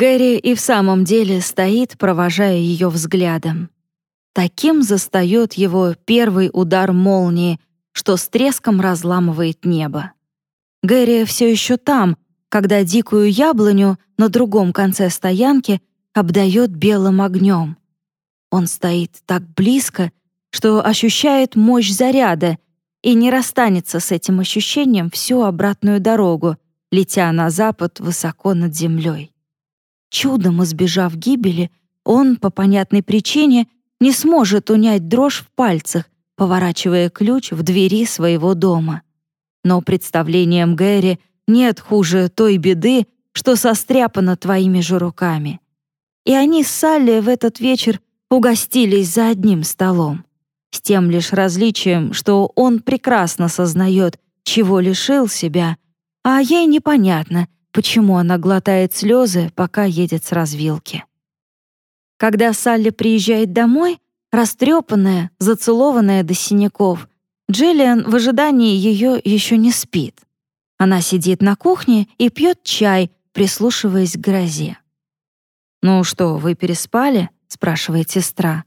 Гэри и в самом деле стоит, провожая ее взглядом. Таким застает его первый удар молнии, что с треском разламывает небо. Гэри все еще там, когда дикую яблоню на другом конце стоянки обдает белым огнем. Он стоит так близко, что ощущает мощь заряда и не расстанется с этим ощущением всю обратную дорогу, летя на запад высоко над землей. Чудом избежав гибели, он, по понятной причине, не сможет унять дрожь в пальцах, поворачивая ключ в двери своего дома. Но представлением Гэри нет хуже той беды, что состряпано твоими же руками. И они с Салли в этот вечер угостились за одним столом. С тем лишь различием, что он прекрасно сознает, чего лишил себя, а ей непонятно, почему она глотает слезы, пока едет с развилки. Когда Салли приезжает домой, растрепанная, зацелованная до синяков, Джиллиан в ожидании ее еще не спит. Она сидит на кухне и пьет чай, прислушиваясь к грозе. «Ну что, вы переспали?» — спрашивает сестра.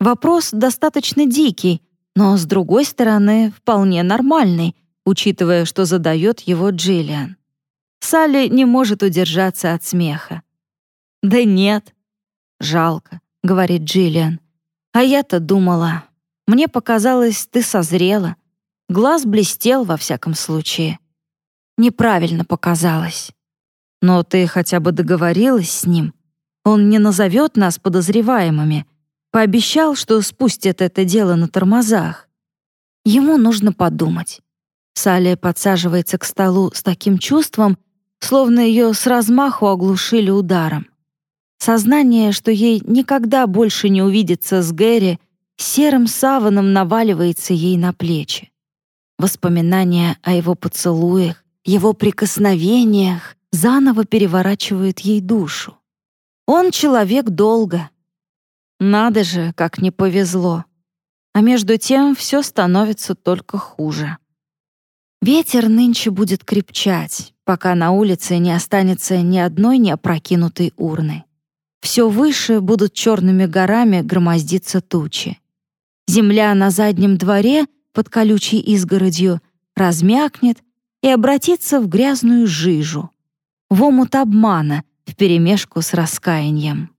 Вопрос достаточно дикий, но, с другой стороны, вполне нормальный, учитывая, что задает его Джиллиан. Салли не может удержаться от смеха. «Да нет». «Жалко», — говорит Джиллиан. «А я-то думала. Мне показалось, ты созрела. Глаз блестел, во всяком случае. Неправильно показалось. Но ты хотя бы договорилась с ним. Он не назовет нас подозреваемыми. Пообещал, что спустит это дело на тормозах. Ему нужно подумать. Салли подсаживается к столу с таким чувством, словно ее с размаху оглушили ударом. Сознание, что ей никогда больше не увидеться с Гэри, серым саваном наваливается ей на плечи. Воспоминания о его поцелуях, его прикосновениях заново переворачивают ей душу. Он человек долго. Надо же, как не повезло. А между тем все становится только хуже. Ветер нынче будет крепчать, пока на улице не останется ни одной неопрокинутой урны. Все выше будут черными горами громоздиться тучи. Земля на заднем дворе под колючей изгородью размякнет и обратится в грязную жижу, в омут обмана вперемешку с раскаянием.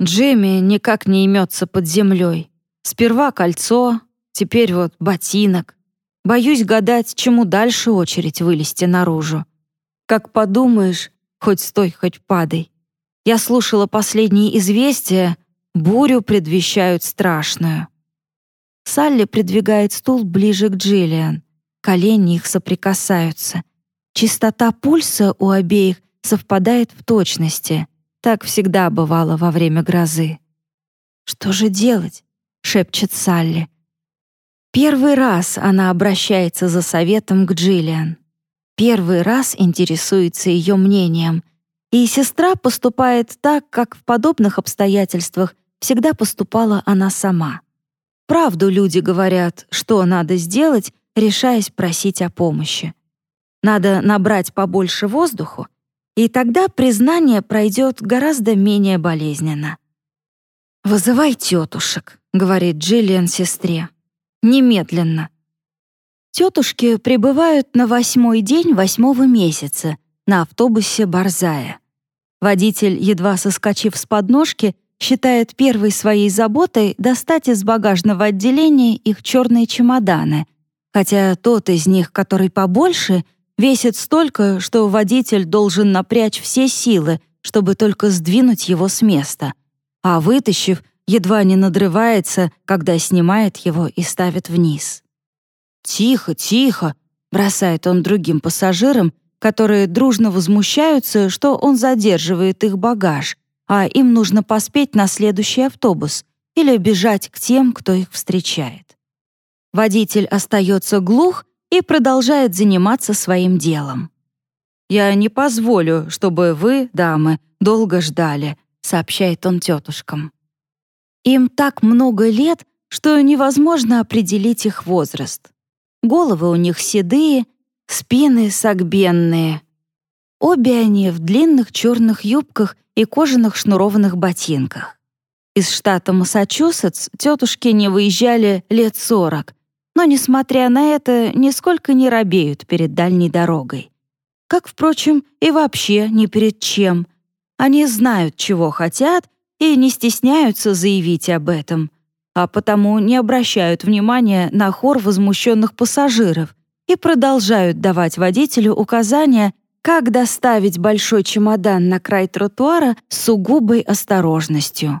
Джимми никак не имется под землей. Сперва кольцо, теперь вот ботинок. Боюсь гадать, чему дальше очередь вылезти наружу. Как подумаешь, хоть стой, хоть падай. Я слушала последние известия, бурю предвещают страшную. Салли придвигает стул ближе к Джиллиан. Колени их соприкасаются. Частота пульса у обеих совпадает в точности. Так всегда бывало во время грозы. «Что же делать?» — шепчет Салли. Первый раз она обращается за советом к Джиллиан. Первый раз интересуется ее мнением. И сестра поступает так, как в подобных обстоятельствах всегда поступала она сама. Правду люди говорят, что надо сделать, решаясь просить о помощи. Надо набрать побольше воздуху, и тогда признание пройдет гораздо менее болезненно. «Вызывай тетушек», — говорит Джиллиан сестре. Немедленно. Тетушки прибывают на восьмой день восьмого месяца на автобусе Борзая. Водитель, едва соскочив с подножки, считает первой своей заботой достать из багажного отделения их черные чемоданы, хотя тот из них, который побольше, весит столько, что водитель должен напрячь все силы, чтобы только сдвинуть его с места. А вытащив, едва не надрывается, когда снимает его и ставит вниз. «Тихо, тихо!» — бросает он другим пассажирам, которые дружно возмущаются, что он задерживает их багаж, а им нужно поспеть на следующий автобус или бежать к тем, кто их встречает. Водитель остается глух и продолжает заниматься своим делом. «Я не позволю, чтобы вы, дамы, долго ждали», — сообщает он тетушкам. Им так много лет, что невозможно определить их возраст. Головы у них седые, спины согбенные. Обе они в длинных черных юбках и кожаных шнурованных ботинках. Из штата Массачусетс тетушки не выезжали лет сорок, но, несмотря на это, нисколько не робеют перед дальней дорогой. Как, впрочем, и вообще ни перед чем. Они знают, чего хотят, и не стесняются заявить об этом, а потому не обращают внимания на хор возмущенных пассажиров и продолжают давать водителю указания, как доставить большой чемодан на край тротуара с сугубой осторожностью.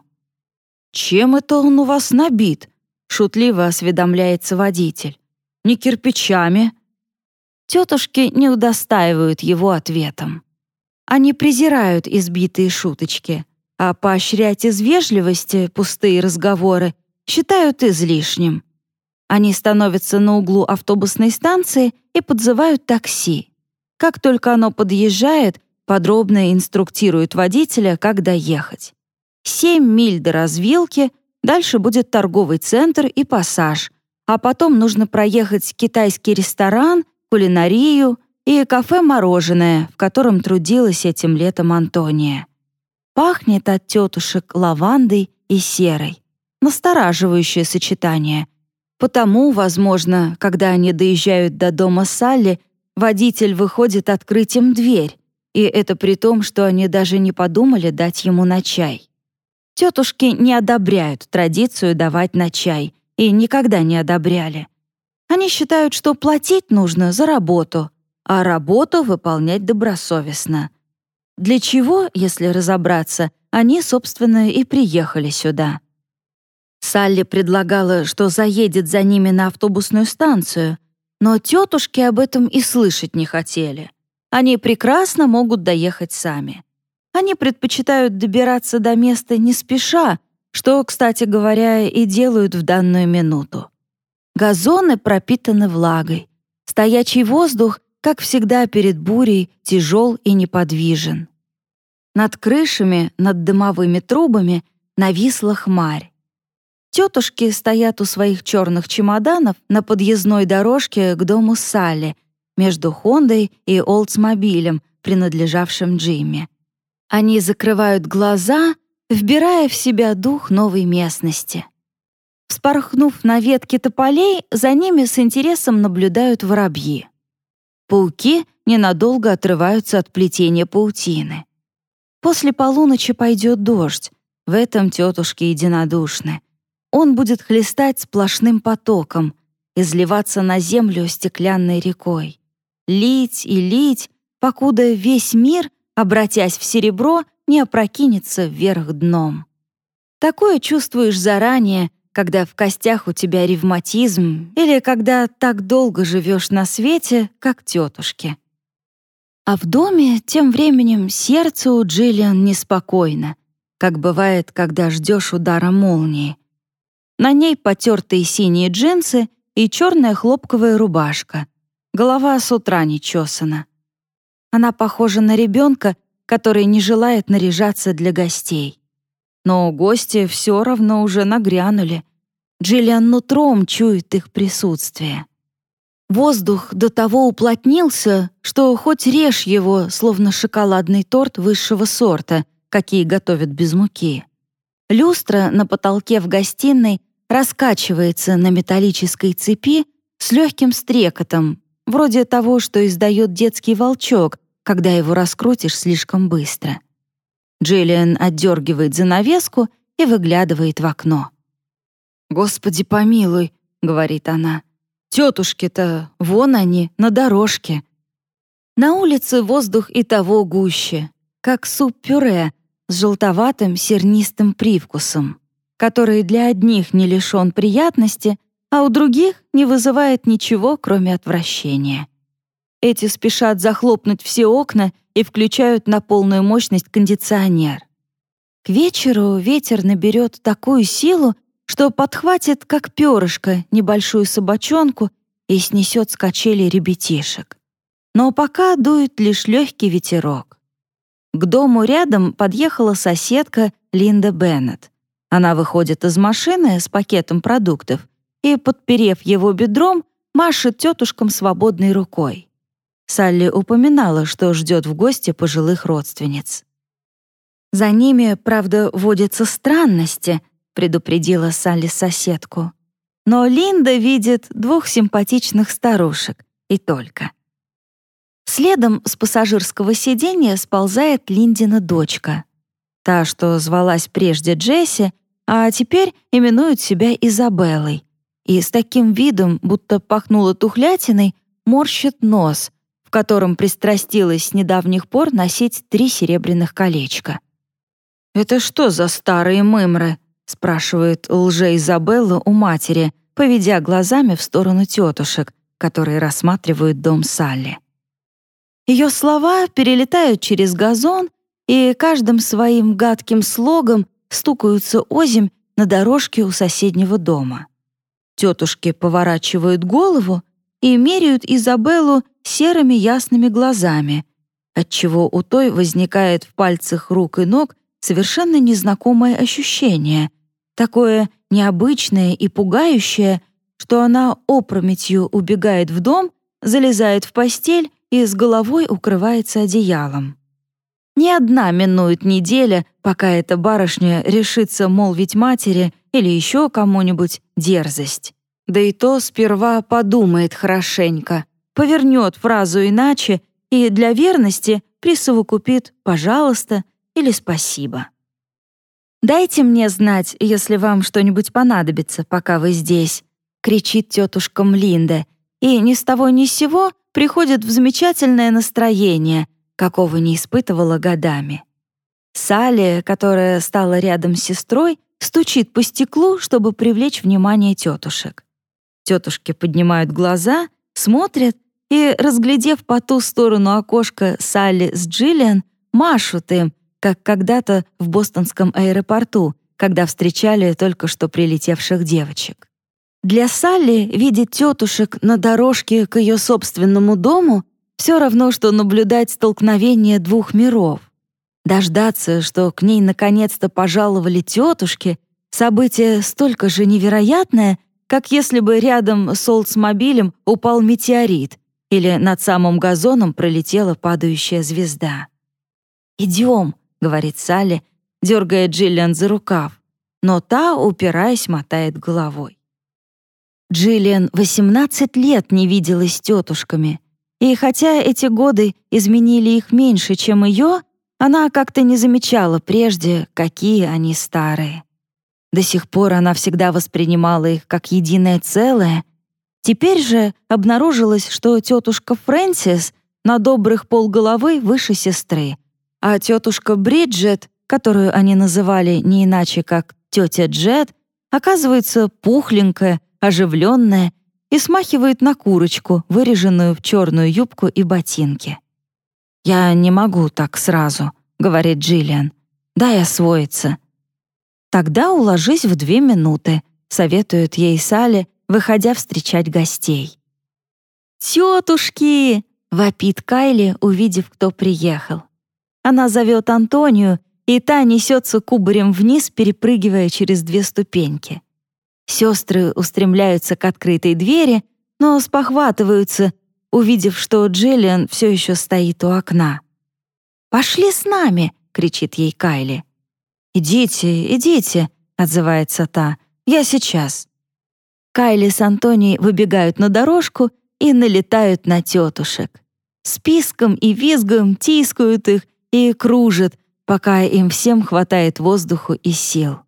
«Чем это он у вас набит?» — шутливо осведомляется водитель. «Не кирпичами?» Тетушки не удостаивают его ответом. Они презирают избитые шуточки, а поощрять из вежливости пустые разговоры считают излишним. Они становятся на углу автобусной станции и подзывают такси. Как только оно подъезжает, подробно инструктируют водителя, как доехать. Семь миль до развилки, дальше будет торговый центр и пассаж, а потом нужно проехать китайский ресторан, кулинарию и кафе-мороженое, в котором трудилась этим летом Антония. Пахнет от тетушек лавандой и серой. Настораживающее сочетание. Потому, возможно, когда они доезжают до дома Салли, водитель выходит открыть им дверь, и это при том, что они даже не подумали дать ему на чай. Тетушки не одобряют традицию давать на чай и никогда не одобряли. Они считают, что платить нужно за работу, а работу выполнять добросовестно. Для чего, если разобраться, они, собственно, и приехали сюда. Салли предлагала, что заедет за ними на автобусную станцию, но тетушки об этом и слышать не хотели. Они прекрасно могут доехать сами. Они предпочитают добираться до места не спеша, что, кстати говоря, и делают в данную минуту. Газоны пропитаны влагой. Стоячий воздух, как всегда перед бурей, тяжел и неподвижен. Над крышами, над дымовыми трубами нависла хмарь. Тетушки стоят у своих черных чемоданов на подъездной дорожке к дому Салли между Хондой и Олдсмобилем, принадлежавшим Джимми. Они закрывают глаза, вбирая в себя дух новой местности. Вспорхнув на ветки тополей, за ними с интересом наблюдают воробьи. Пауки ненадолго отрываются от плетения паутины. После полуночи пойдет дождь, в этом тетушки единодушны. Он будет хлестать сплошным потоком, изливаться на землю стеклянной рекой. Лить и лить, покуда весь мир — обратясь в серебро, не опрокинется вверх дном. Такое чувствуешь заранее, когда в костях у тебя ревматизм или когда так долго живешь на свете, как тетушки. А в доме тем временем сердце у Джиллиан неспокойно, как бывает, когда ждешь удара молнии. На ней потертые синие джинсы и черная хлопковая рубашка. Голова с утра не чесана. Она похожа на ребенка, который не желает наряжаться для гостей. Но гости все равно уже нагрянули. Джиллиан нутром чует их присутствие. Воздух до того уплотнился, что хоть режь его, словно шоколадный торт высшего сорта, какие готовят без муки. Люстра на потолке в гостиной раскачивается на металлической цепи с легким стрекотом, вроде того, что издает детский волчок, когда его раскрутишь слишком быстро. Джиллиан отдергивает занавеску и выглядывает в окно. «Господи помилуй», — говорит она, — «тетушки-то, вон они, на дорожке». На улице воздух и того гуще, как суп-пюре с желтоватым сернистым привкусом, который для одних не лишен приятности, а у других не вызывает ничего, кроме отвращения. Эти спешат захлопнуть все окна и включают на полную мощность кондиционер. К вечеру ветер наберет такую силу, что подхватит, как перышко, небольшую собачонку и снесет с качели ребятишек. Но пока дует лишь легкий ветерок. К дому рядом подъехала соседка Линда Беннет. Она выходит из машины с пакетом продуктов и, подперев его бедром, машет тетушкам свободной рукой. Салли упоминала, что ждет в гости пожилых родственниц. «За ними, правда, водятся странности», — предупредила Салли соседку. «Но Линда видит двух симпатичных старушек, и только». Следом с пассажирского сиденья сползает Линдина дочка. Та, что звалась прежде Джесси, а теперь именует себя Изабеллой. И с таким видом, будто пахнула тухлятиной, морщит нос, в котором пристрастилась с недавних пор носить три серебряных колечка. «Это что за старые мымры?» — спрашивает лже-Изабелла у матери, поведя глазами в сторону тетушек, которые рассматривают дом Салли. Ее слова перелетают через газон и каждым своим гадким слогом стукаются озимь на дорожке у соседнего дома. Тетушки поворачивают голову и меряют Изабеллу серыми ясными глазами, отчего у той возникает в пальцах рук и ног совершенно незнакомое ощущение, такое необычное и пугающее, что она опрометью убегает в дом, залезает в постель и с головой укрывается одеялом. Ни одна минует неделя, пока эта барышня решится молвить матери или еще кому-нибудь дерзость. Да и то сперва подумает хорошенько, повернет фразу иначе и для верности присовокупит «пожалуйста» или «спасибо». «Дайте мне знать, если вам что-нибудь понадобится, пока вы здесь», — кричит тетушка Млинда, и ни с того ни с сего приходит в замечательное настроение, какого не испытывала годами. Салли, которая стала рядом с сестрой, стучит по стеклу, чтобы привлечь внимание тетушек. Тетушки поднимают глаза, смотрят и, разглядев по ту сторону окошка Салли с Джиллиан, машут им, как когда-то в бостонском аэропорту, когда встречали только что прилетевших девочек. Для Салли видеть тетушек на дорожке к ее собственному дому все равно, что наблюдать столкновение двух миров. Дождаться, что к ней наконец-то пожаловали тетушки, событие столько же невероятное, как если бы рядом с Олдсмобилем упал метеорит или над самым газоном пролетела падающая звезда. «Идем», — говорит Салли, дергая Джиллиан за рукав, но та, упираясь, мотает головой. Джиллиан 18 лет не виделась с тетушками, и хотя эти годы изменили их меньше, чем ее, она как-то не замечала прежде, какие они старые. До сих пор она всегда воспринимала их как единое целое. Теперь же обнаружилось, что тетушка Фрэнсис на добрых полголовы выше сестры, а тетушка Бриджет, которую они называли не иначе как тетя Джет, оказывается пухленькая, оживленная и смахивает на курочку, выреженную в черную юбку и ботинки. «Я не могу так сразу», — говорит Джиллиан. «Дай освоиться». «Тогда уложись в две минуты», — советует ей Салли, выходя встречать гостей. «Тетушки!» — вопит Кайли, увидев, кто приехал. Она зовет Антонию, и та несется кубарем вниз, перепрыгивая через две ступеньки. Сестры устремляются к открытой двери, но спохватываются, увидев, что Джиллиан все еще стоит у окна. «Пошли с нами!» — кричит ей Кайли. «Идите, идите!» — отзывается та. «Я сейчас». Кайли с Антонией выбегают на дорожку и налетают на тетушек. Списком и визгом тискают их и кружат, пока им всем хватает воздуху и сил.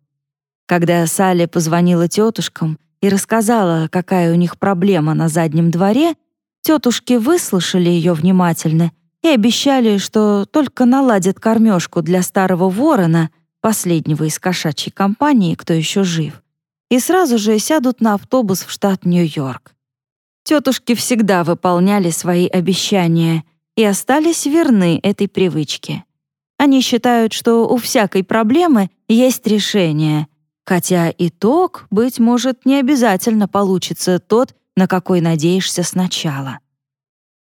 Когда Салли позвонила тетушкам и рассказала, какая у них проблема на заднем дворе, тетушки выслушали ее внимательно и обещали, что только наладят кормежку для старого ворона, последнего из кошачьей компании, кто еще жив, и сразу же сядут на автобус в штат Нью-Йорк. Тетушки всегда выполняли свои обещания и остались верны этой привычке. Они считают, что у всякой проблемы есть решение — Хотя итог, быть может, не обязательно получится тот, на какой надеешься сначала.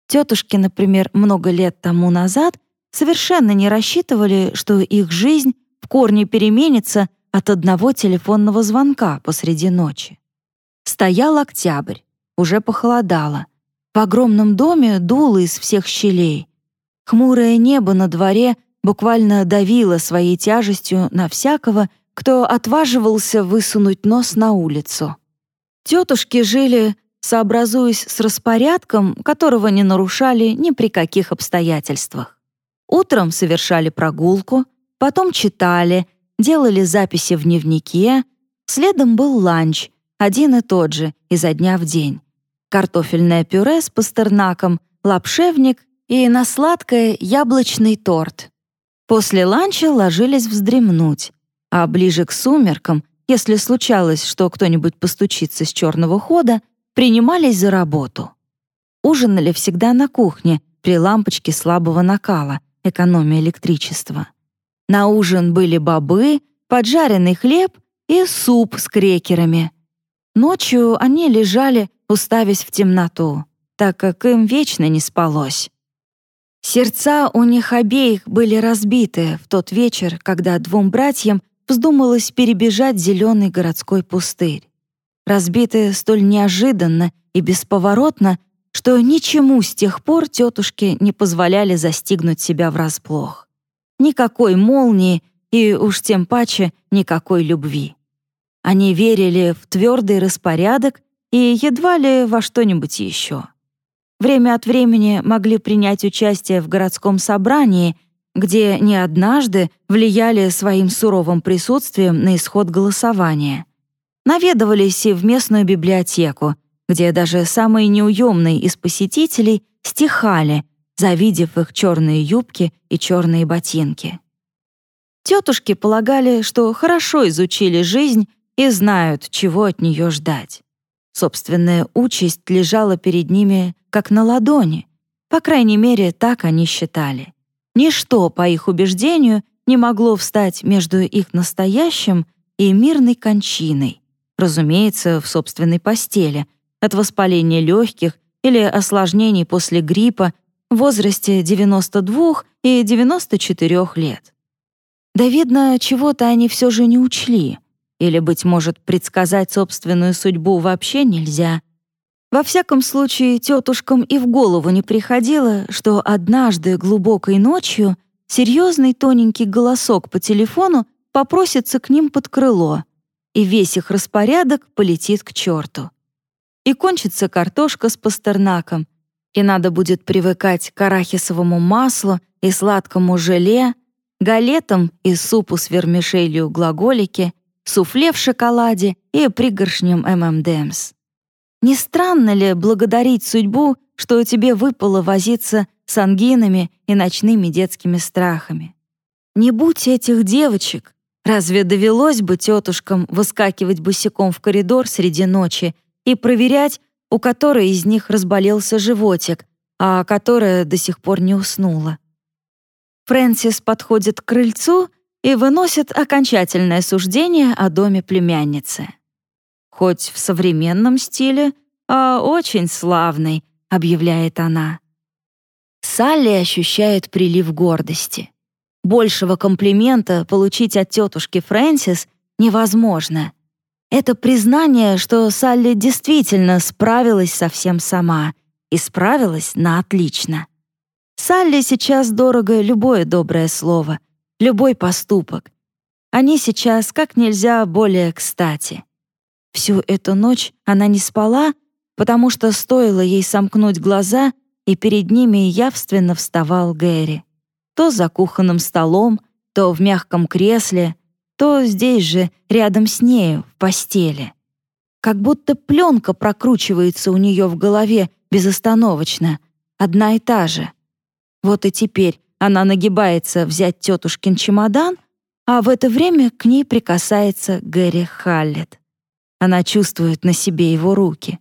Тетушки, например, много лет тому назад совершенно не рассчитывали, что их жизнь в корне переменится от одного телефонного звонка посреди ночи. Стоял октябрь, уже похолодало. В огромном доме дуло из всех щелей. Хмурое небо на дворе буквально давило своей тяжестью на всякого, кто отваживался высунуть нос на улицу. Тетушки жили, сообразуясь с распорядком, которого не нарушали ни при каких обстоятельствах. Утром совершали прогулку, потом читали, делали записи в дневнике, следом был ланч, один и тот же, изо дня в день. Картофельное пюре с пастернаком, лапшевник и на сладкое яблочный торт. После ланча ложились вздремнуть, а ближе к сумеркам, если случалось, что кто-нибудь постучится с черного хода, принимались за работу. Ужинали всегда на кухне при лампочке слабого накала, экономия электричества. На ужин были бобы, поджаренный хлеб и суп с крекерами. Ночью они лежали, уставясь в темноту, так как им вечно не спалось. Сердца у них обеих были разбиты в тот вечер, когда двум братьям вздумалось перебежать зеленый городской пустырь. Разбиты столь неожиданно и бесповоротно, что ничему с тех пор тетушки не позволяли застигнуть себя врасплох. Никакой молнии и уж тем паче никакой любви. Они верили в твердый распорядок и едва ли во что-нибудь еще. Время от времени могли принять участие в городском собрании, где не однажды влияли своим суровым присутствием на исход голосования. Наведывались и в местную библиотеку, где даже самые неуемные из посетителей стихали, завидев их черные юбки и черные ботинки. Тетушки полагали, что хорошо изучили жизнь и знают, чего от нее ждать. Собственная участь лежала перед ними как на ладони. По крайней мере, так они считали. Ничто, по их убеждению, не могло встать между их настоящим и мирной кончиной, разумеется, в собственной постели, от воспаления легких или осложнений после гриппа в возрасте 92 и 94 лет. Да, видно, чего-то они все же не учли. Или, быть может, предсказать собственную судьбу вообще нельзя. Во всяком случае, тетушкам и в голову не приходило, что однажды глубокой ночью серьезный тоненький голосок по телефону попросится к ним под крыло, и весь их распорядок полетит к черту. И кончится картошка с пастернаком, и надо будет привыкать к арахисовому маслу и сладкому желе, галетам и супу с вермишелью глаголики, суфле в шоколаде и пригоршням ММДМС. Не странно ли благодарить судьбу, что тебе выпало возиться с ангинами и ночными детскими страхами? Не будь этих девочек, разве довелось бы тетушкам выскакивать босиком в коридор среди ночи и проверять, у которой из них разболелся животик, а которая до сих пор не уснула? Фрэнсис подходит к крыльцу и выносит окончательное суждение о доме племянницы хоть в современном стиле, а очень славный», — объявляет она. Салли ощущает прилив гордости. Большего комплимента получить от тетушки Фрэнсис невозможно. Это признание, что Салли действительно справилась совсем сама и справилась на отлично. Салли сейчас дорого любое доброе слово, любой поступок. Они сейчас как нельзя более кстати. Всю эту ночь она не спала, потому что стоило ей сомкнуть глаза, и перед ними явственно вставал Гэри. То за кухонным столом, то в мягком кресле, то здесь же, рядом с нею, в постели. Как будто пленка прокручивается у нее в голове безостановочно, одна и та же. Вот и теперь она нагибается взять тетушкин чемодан, а в это время к ней прикасается Гэри Халлет. Она чувствует на себе его руки.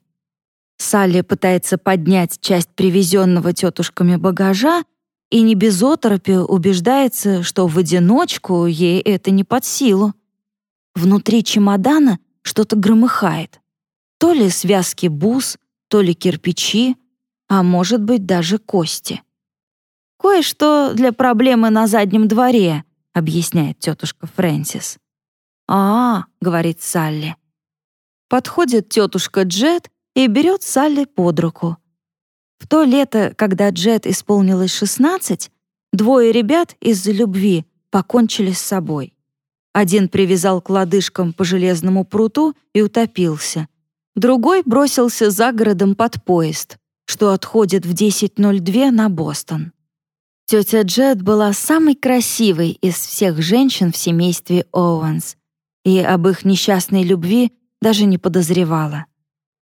Салли пытается поднять часть привезенного тетушками багажа и не без оторопи убеждается, что в одиночку ей это не под силу. Внутри чемодана что-то громыхает. То ли связки бус, то ли кирпичи, а может быть даже кости. «Кое-что для проблемы на заднем дворе», — объясняет тетушка Фрэнсис. «А, — говорит Салли, Подходит тетушка Джет и берет Салли под руку. В то лето, когда Джет исполнилось 16, двое ребят из-за любви покончили с собой. Один привязал к лодыжкам по железному пруту и утопился. Другой бросился за городом под поезд, что отходит в 10.02 на Бостон. Тетя Джет была самой красивой из всех женщин в семействе Оуэнс, и об их несчастной любви даже не подозревала.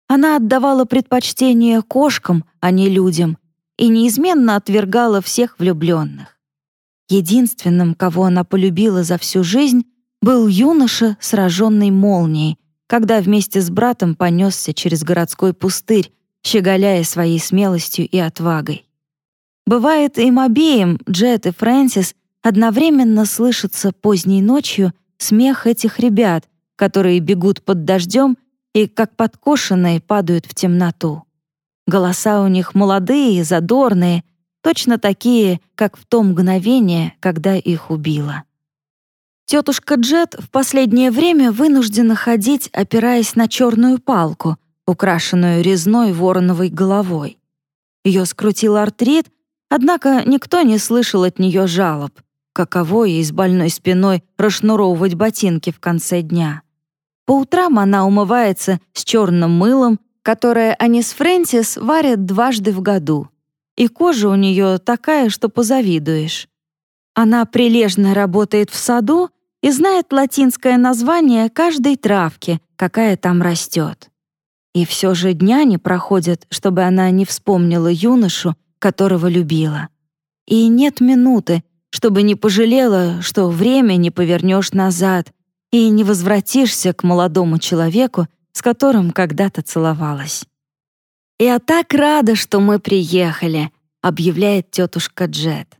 Она отдавала предпочтение кошкам, а не людям, и неизменно отвергала всех влюбленных. Единственным, кого она полюбила за всю жизнь, был юноша, сраженный молнией, когда вместе с братом понесся через городской пустырь, щеголяя своей смелостью и отвагой. Бывает, им обеим, Джет и Фрэнсис, одновременно слышится поздней ночью смех этих ребят, которые бегут под дождем и, как подкошенные, падают в темноту. Голоса у них молодые, задорные, точно такие, как в то мгновение, когда их убило. Тетушка Джет в последнее время вынуждена ходить, опираясь на черную палку, украшенную резной вороновой головой. Ее скрутил артрит, однако никто не слышал от нее жалоб, каково ей с больной спиной расшнуровывать ботинки в конце дня. По утрам она умывается с черным мылом, которое они с Фрэнсис варят дважды в году. И кожа у нее такая, что позавидуешь. Она прилежно работает в саду и знает латинское название каждой травки, какая там растет. И все же дня не проходят, чтобы она не вспомнила юношу, которого любила. И нет минуты, чтобы не пожалела, что время не повернешь назад и не возвратишься к молодому человеку, с которым когда-то целовалась. «Я так рада, что мы приехали», — объявляет тетушка Джет.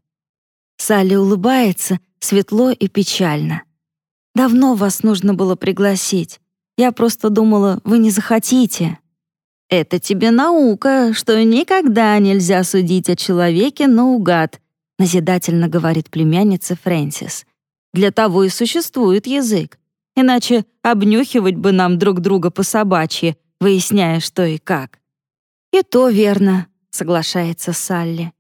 Салли улыбается, светло и печально. Давно вас нужно было пригласить. Я просто думала, вы не захотите. Это тебе наука, что никогда нельзя судить о человеке наугад, назидательно говорит племянница Фрэнсис. Для того и существует язык. Иначе обнюхивать бы нам друг друга по собачьи, выясняя, что и как. И то верно, соглашается Салли.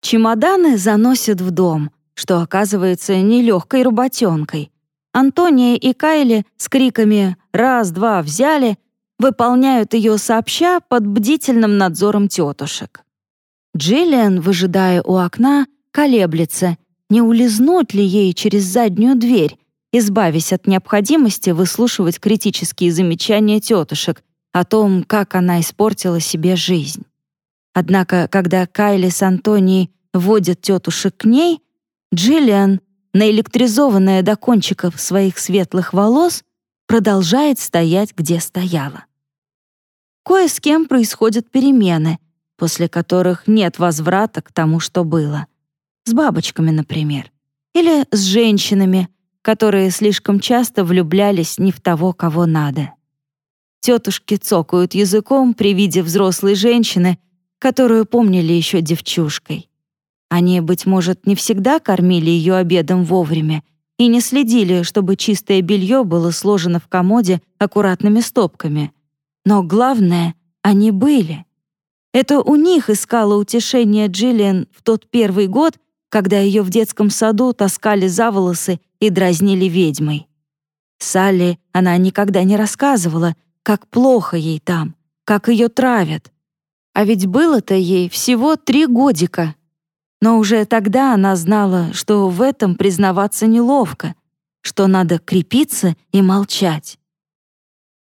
Чемоданы заносят в дом, что оказывается нелегкой работенкой. Антония и Кайли с криками «раз-два взяли» выполняют ее сообща под бдительным надзором тетушек. Джиллиан, выжидая у окна, колеблется, не улизнуть ли ей через заднюю дверь, избавясь от необходимости выслушивать критические замечания тетушек о том, как она испортила себе жизнь. Однако, когда Кайли с Антонией водят тетушек к ней, Джиллиан наэлектризованная до кончиков своих светлых волос, продолжает стоять, где стояла. Кое с кем происходят перемены, после которых нет возврата к тому, что было. С бабочками, например. Или с женщинами, которые слишком часто влюблялись не в того, кого надо. Тетушки цокают языком при виде взрослой женщины, которую помнили еще девчушкой. Они, быть может, не всегда кормили ее обедом вовремя и не следили, чтобы чистое белье было сложено в комоде аккуратными стопками. Но главное, они были. Это у них искала утешение Джиллиан в тот первый год, когда ее в детском саду таскали за волосы и дразнили ведьмой. Салли она никогда не рассказывала, как плохо ей там, как ее травят. А ведь было-то ей всего три годика. Но уже тогда она знала, что в этом признаваться неловко, что надо крепиться и молчать.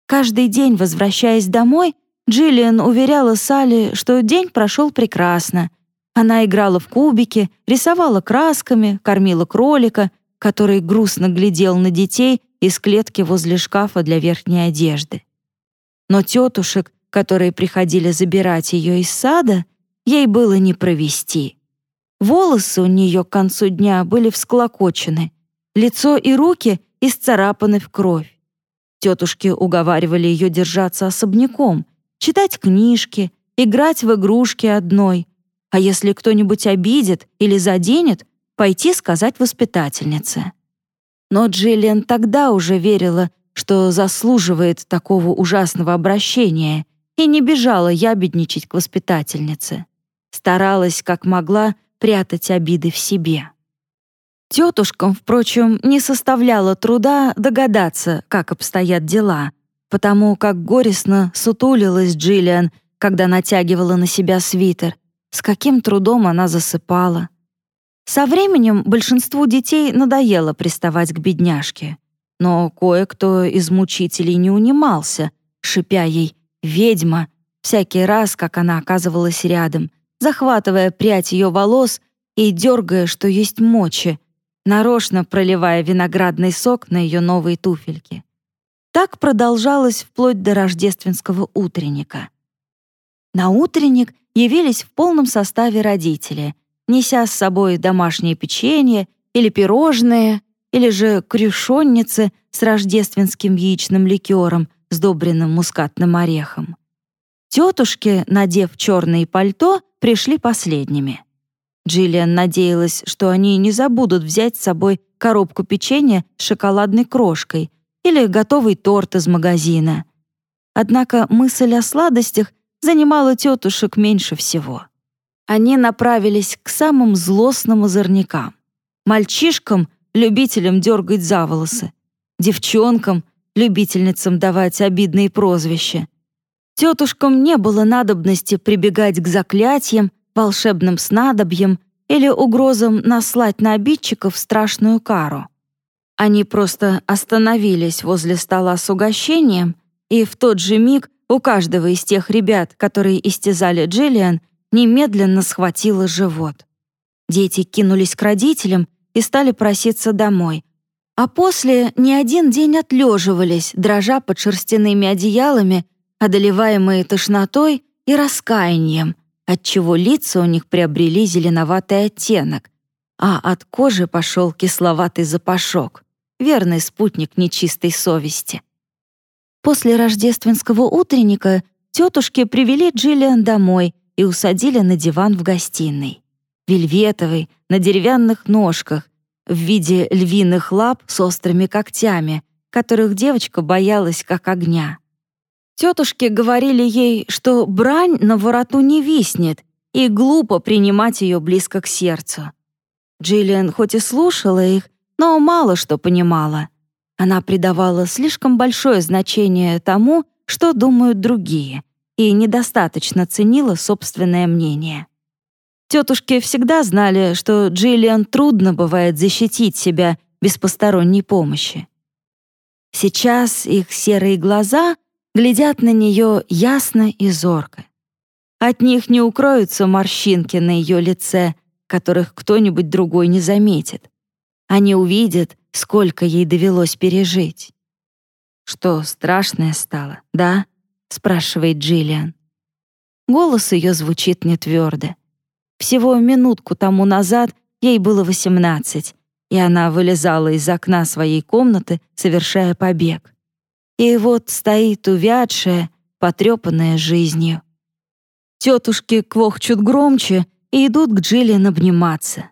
Каждый день, возвращаясь домой, Джиллиан уверяла Салли, что день прошел прекрасно. Она играла в кубики, рисовала красками, кормила кролика, который грустно глядел на детей из клетки возле шкафа для верхней одежды. Но тетушек, которые приходили забирать ее из сада, ей было не провести. Волосы у нее к концу дня были всклокочены, лицо и руки исцарапаны в кровь. Тетушки уговаривали ее держаться особняком, читать книжки, играть в игрушки одной, а если кто-нибудь обидит или заденет, пойти сказать воспитательнице. Но Джиллиан тогда уже верила, что заслуживает такого ужасного обращения и не бежала ябедничать к воспитательнице. Старалась, как могла, прятать обиды в себе. Тетушкам, впрочем, не составляло труда догадаться, как обстоят дела, потому как горестно сутулилась Джиллиан, когда натягивала на себя свитер, с каким трудом она засыпала. Со временем большинству детей надоело приставать к бедняжке, но кое-кто из мучителей не унимался, шипя ей «ведьма», всякий раз, как она оказывалась рядом, захватывая прядь ее волос и дергая, что есть мочи, нарочно проливая виноградный сок на ее новые туфельки. Так продолжалось вплоть до рождественского утренника. На утренник явились в полном составе родители, неся с собой домашнее печенье или пирожные, или же крюшонницы с рождественским яичным ликером, сдобренным мускатным орехом. Тетушки, надев черное пальто, пришли последними. Джиллиан надеялась, что они не забудут взять с собой коробку печенья с шоколадной крошкой или готовый торт из магазина. Однако мысль о сладостях занимала тетушек меньше всего. Они направились к самым злостным озорникам. Мальчишкам, любителям дергать за волосы. Девчонкам, любительницам давать обидные прозвища. Тетушкам не было надобности прибегать к заклятиям, волшебным снадобьям или угрозам наслать на обидчиков страшную кару. Они просто остановились возле стола с угощением, и в тот же миг у каждого из тех ребят, которые истязали Джиллиан, немедленно схватило живот. Дети кинулись к родителям и стали проситься домой. А после не один день отлеживались, дрожа под шерстяными одеялами, одолеваемые тошнотой и раскаянием, отчего лица у них приобрели зеленоватый оттенок, а от кожи пошел кисловатый запашок, верный спутник нечистой совести. После рождественского утренника тетушки привели Джиллиан домой и усадили на диван в гостиной. Вельветовый, на деревянных ножках, в виде львиных лап с острыми когтями, которых девочка боялась как огня. Тетушки говорили ей, что брань на вороту не виснет, и глупо принимать ее близко к сердцу. Джиллиан хоть и слушала их, но мало что понимала — она придавала слишком большое значение тому, что думают другие, и недостаточно ценила собственное мнение. Тетушки всегда знали, что Джиллиан трудно бывает защитить себя без посторонней помощи. Сейчас их серые глаза глядят на нее ясно и зорко. От них не укроются морщинки на ее лице, которых кто-нибудь другой не заметит. Они увидят, сколько ей довелось пережить. «Что, страшное стало, да?» — спрашивает Джиллиан. Голос ее звучит не твердо. Всего минутку тому назад ей было восемнадцать, и она вылезала из окна своей комнаты, совершая побег. И вот стоит увядшая, потрепанная жизнью. Тетушки квохчут громче и идут к Джиллиан обниматься.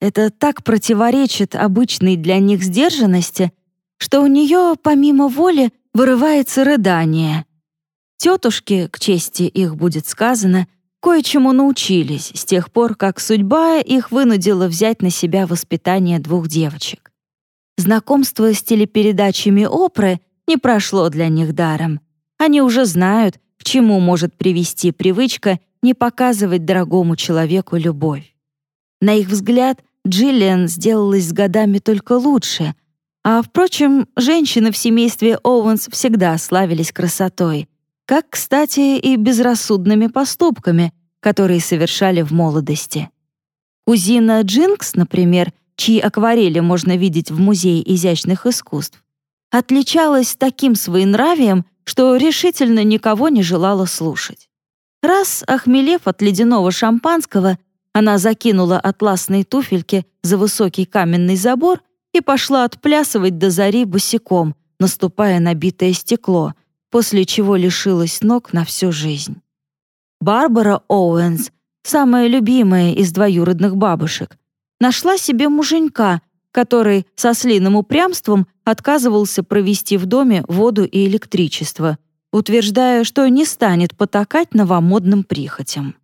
Это так противоречит обычной для них сдержанности, что у нее, помимо воли, вырывается рыдание. Тетушки, к чести их будет сказано, кое-чему научились с тех пор, как судьба их вынудила взять на себя воспитание двух девочек. Знакомство с телепередачами Опры не прошло для них даром. Они уже знают, к чему может привести привычка не показывать дорогому человеку любовь. На их взгляд, Джиллиан сделалась с годами только лучше, а, впрочем, женщины в семействе Оуэнс всегда славились красотой, как, кстати, и безрассудными поступками, которые совершали в молодости. Кузина Джинкс, например, чьи акварели можно видеть в Музее изящных искусств, отличалась таким своенравием, что решительно никого не желала слушать. Раз, охмелев от ледяного шампанского, она закинула атласные туфельки за высокий каменный забор и пошла отплясывать до зари босиком, наступая на битое стекло, после чего лишилась ног на всю жизнь. Барбара Оуэнс, самая любимая из двоюродных бабушек, нашла себе муженька, который со слиным упрямством отказывался провести в доме воду и электричество, утверждая, что не станет потакать новомодным прихотям.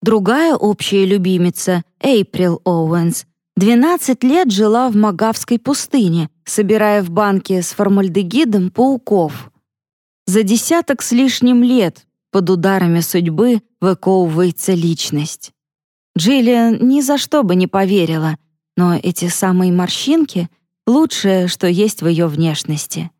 Другая общая любимица, Эйприл Оуэнс, 12 лет жила в Магавской пустыне, собирая в банке с формальдегидом пауков. За десяток с лишним лет под ударами судьбы выковывается личность. Джиллиан ни за что бы не поверила, но эти самые морщинки — лучшее, что есть в ее внешности.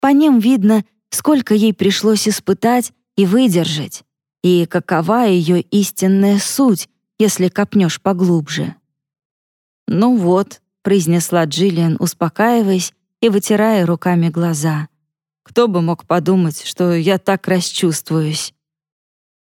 По ним видно, сколько ей пришлось испытать и выдержать, и какова ее истинная суть, если копнешь поглубже. «Ну вот», — произнесла Джиллиан, успокаиваясь и вытирая руками глаза. «Кто бы мог подумать, что я так расчувствуюсь?»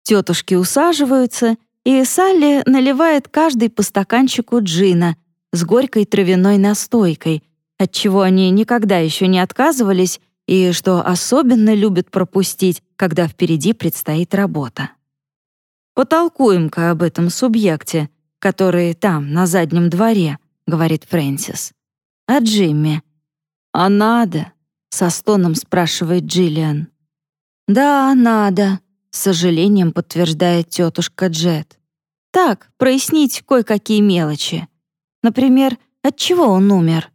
Тетушки усаживаются, и Салли наливает каждый по стаканчику джина с горькой травяной настойкой, от чего они никогда еще не отказывались и что особенно любят пропустить, когда впереди предстоит работа. «Потолкуем-ка об этом субъекте», который там, на заднем дворе», — говорит Фрэнсис. «А Джимми?» «А надо?» — со стоном спрашивает Джиллиан. «Да, надо», — с сожалением подтверждает тетушка Джет. «Так, прояснить кое-какие мелочи. Например, от чего он умер?»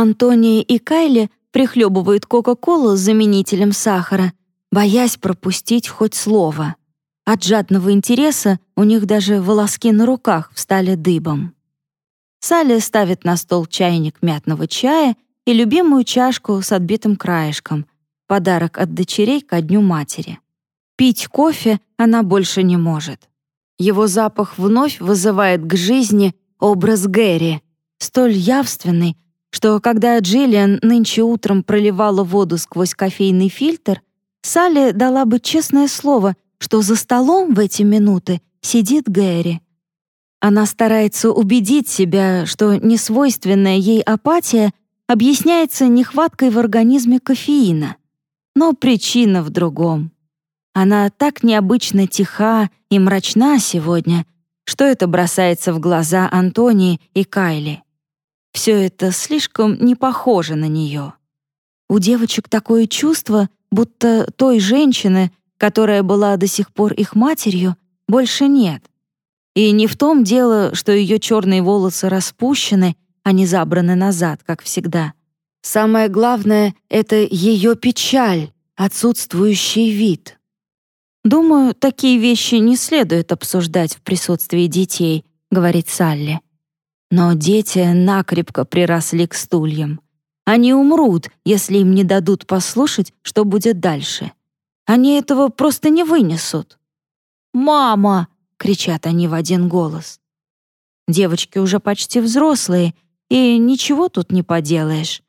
Антония и Кайли прихлебывают Кока-Колу с заменителем сахара, боясь пропустить хоть слово. От жадного интереса у них даже волоски на руках встали дыбом. Салли ставит на стол чайник мятного чая и любимую чашку с отбитым краешком, подарок от дочерей ко дню матери. Пить кофе она больше не может. Его запах вновь вызывает к жизни образ Гэри, столь явственный, что когда Джиллиан нынче утром проливала воду сквозь кофейный фильтр, Салли дала бы честное слово — что за столом в эти минуты сидит Гэри. Она старается убедить себя, что несвойственная ей апатия объясняется нехваткой в организме кофеина. Но причина в другом. Она так необычно тиха и мрачна сегодня, что это бросается в глаза Антонии и Кайли. Все это слишком не похоже на нее. У девочек такое чувство, будто той женщины, которая была до сих пор их матерью, больше нет. И не в том дело, что ее черные волосы распущены, а не забраны назад, как всегда. Самое главное — это ее печаль, отсутствующий вид. «Думаю, такие вещи не следует обсуждать в присутствии детей», — говорит Салли. Но дети накрепко приросли к стульям. Они умрут, если им не дадут послушать, что будет дальше. Они этого просто не вынесут. «Мама!» — кричат они в один голос. Девочки уже почти взрослые, и ничего тут не поделаешь.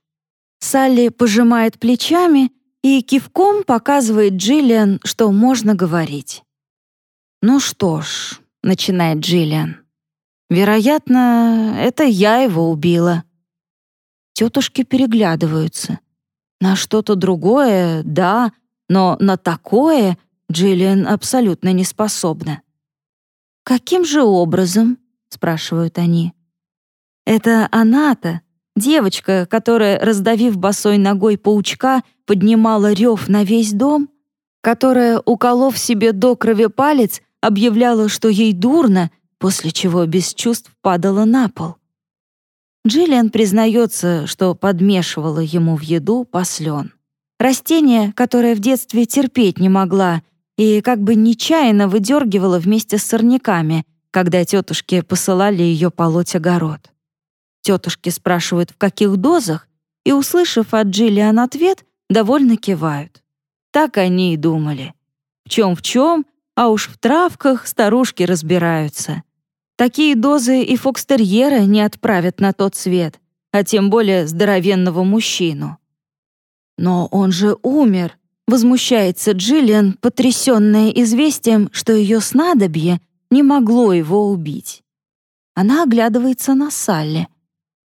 Салли пожимает плечами и кивком показывает Джиллиан, что можно говорить. «Ну что ж», — начинает Джиллиан, — «вероятно, это я его убила». Тетушки переглядываются. На что-то другое, да, но на такое Джиллиан абсолютно не способна. «Каким же образом?» — спрашивают они. «Это она-то, девочка, которая, раздавив босой ногой паучка, поднимала рев на весь дом, которая, уколов себе до крови палец, объявляла, что ей дурно, после чего без чувств падала на пол. Джиллиан признается, что подмешивала ему в еду послен. Растение, которое в детстве терпеть не могла и как бы нечаянно выдергивала вместе с сорняками, когда тетушки посылали ее полоть огород. Тетушки спрашивают, в каких дозах, и, услышав от Джиллиан ответ, довольно кивают. Так они и думали. В чем в чем, а уж в травках старушки разбираются. Такие дозы и фокстерьера не отправят на тот свет, а тем более здоровенного мужчину. «Но он же умер», — возмущается Джиллиан, потрясённая известием, что её снадобье не могло его убить. Она оглядывается на Салли.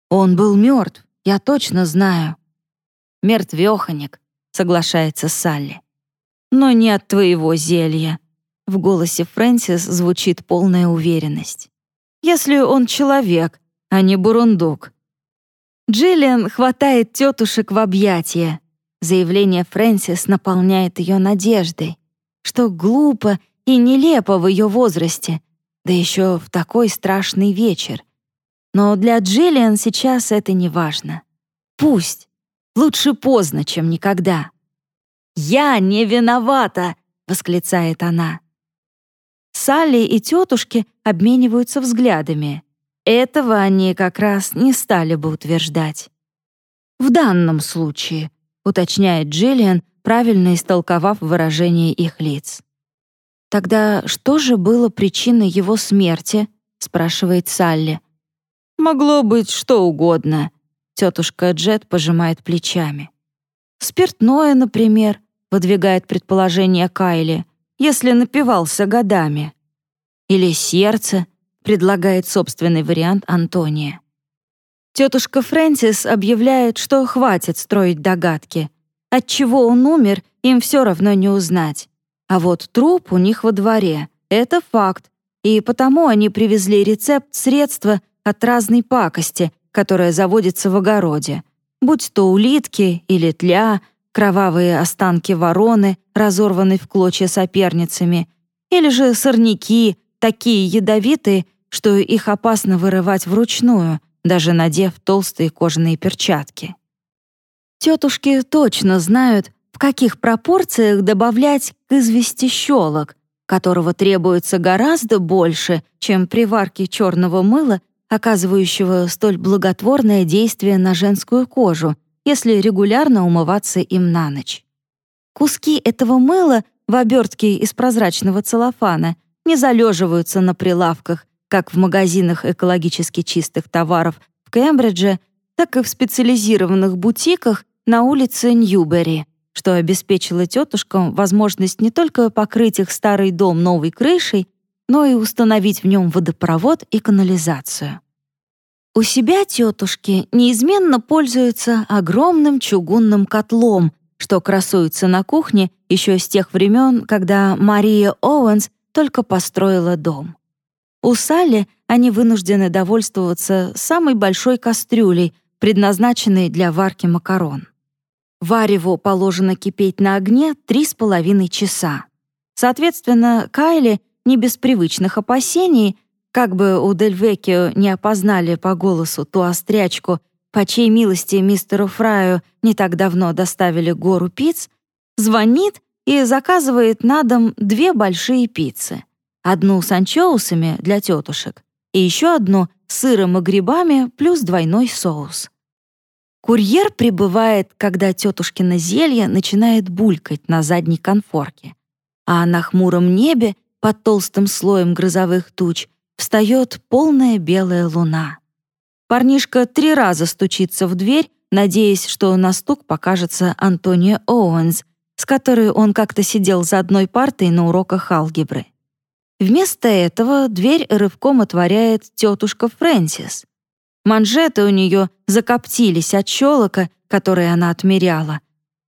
«Он был мёртв, я точно знаю». «Мертвёхонек», — соглашается Салли. «Но не от твоего зелья». В голосе Фрэнсис звучит полная уверенность. «Если он человек, а не бурундук». Джиллиан хватает тетушек в объятия. Заявление Фрэнсис наполняет ее надеждой, что глупо и нелепо в ее возрасте, да еще в такой страшный вечер. Но для Джиллиан сейчас это не важно. Пусть. Лучше поздно, чем никогда. «Я не виновата!» — восклицает она. Салли и тетушки обмениваются взглядами. Этого они как раз не стали бы утверждать. «В данном случае», — уточняет Джиллиан, правильно истолковав выражение их лиц. «Тогда что же было причиной его смерти?» — спрашивает Салли. «Могло быть что угодно», — тетушка Джет пожимает плечами. «Спиртное, например», — выдвигает предположение Кайли, «если напивался годами». «Или сердце», — предлагает собственный вариант Антония. Тетушка Фрэнсис объявляет, что хватит строить догадки. От чего он умер, им все равно не узнать. А вот труп у них во дворе — это факт, и потому они привезли рецепт средства от разной пакости, которая заводится в огороде, будь то улитки или тля, кровавые останки вороны, разорванной в клочья соперницами, или же сорняки, такие ядовитые, что их опасно вырывать вручную, даже надев толстые кожаные перчатки. Тетушки точно знают, каких пропорциях добавлять к извести щелок, которого требуется гораздо больше, чем при варке черного мыла, оказывающего столь благотворное действие на женскую кожу, если регулярно умываться им на ночь. Куски этого мыла в обертке из прозрачного целлофана не залеживаются на прилавках, как в магазинах экологически чистых товаров в Кембридже, так и в специализированных бутиках на улице Ньюбери что обеспечило тетушкам возможность не только покрыть их старый дом новой крышей, но и установить в нем водопровод и канализацию. У себя тетушки неизменно пользуются огромным чугунным котлом, что красуется на кухне еще с тех времен, когда Мария Оуэнс только построила дом. У Салли они вынуждены довольствоваться самой большой кастрюлей, предназначенной для варки макарон. Вареву положено кипеть на огне три с половиной часа. Соответственно, Кайли, не без привычных опасений, как бы у Дельвекио не опознали по голосу ту острячку, по чьей милости мистеру Фраю не так давно доставили гору пиц, звонит и заказывает на дом две большие пиццы. Одну с анчоусами для тетушек и еще одну с сыром и грибами плюс двойной соус. Курьер прибывает, когда тетушкино зелье начинает булькать на задней конфорке, а на хмуром небе под толстым слоем грозовых туч встает полная белая луна. Парнишка три раза стучится в дверь, надеясь, что на стук покажется Антония Оуэнс, с которой он как-то сидел за одной партой на уроках алгебры. Вместо этого дверь рывком отворяет тетушка Фрэнсис. Манжеты у нее закоптились от щелока, который она отмеряла.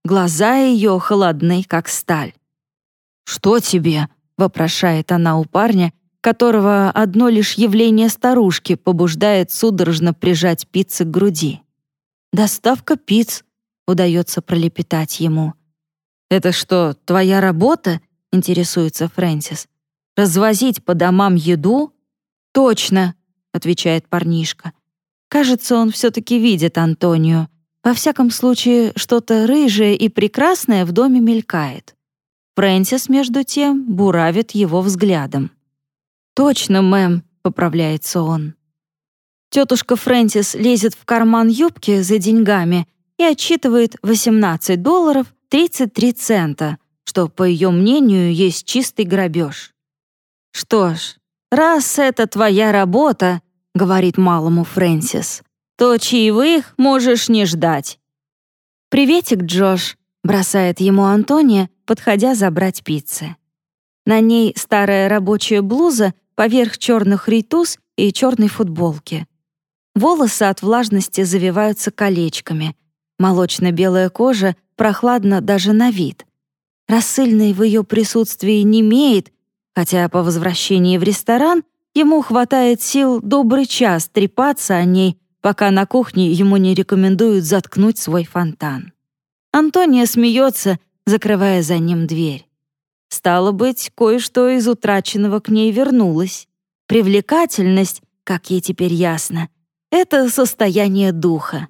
Глаза ее холодны, как сталь. «Что тебе?» — вопрошает она у парня, которого одно лишь явление старушки побуждает судорожно прижать пиццы к груди. «Доставка пиц», — удается пролепетать ему. «Это что, твоя работа?» — интересуется Фрэнсис. «Развозить по домам еду?» «Точно», — отвечает парнишка. Кажется, он все-таки видит Антонию. Во всяком случае, что-то рыжее и прекрасное в доме мелькает. Фрэнсис, между тем, буравит его взглядом. «Точно, мэм», — поправляется он. Тетушка Фрэнсис лезет в карман юбки за деньгами и отчитывает 18 долларов 33 цента, что, по ее мнению, есть чистый грабеж. «Что ж, раз это твоя работа, — говорит малому Фрэнсис, «то чаевых можешь не ждать». «Приветик, Джош», — бросает ему Антония, подходя забрать пиццы. На ней старая рабочая блуза поверх черных ритус и черной футболки. Волосы от влажности завиваются колечками. Молочно-белая кожа прохладна даже на вид. Рассыльный в ее присутствии не имеет, хотя по возвращении в ресторан Ему хватает сил добрый час трепаться о ней, пока на кухне ему не рекомендуют заткнуть свой фонтан. Антония смеется, закрывая за ним дверь. Стало быть, кое-что из утраченного к ней вернулось. Привлекательность, как ей теперь ясно, это состояние духа.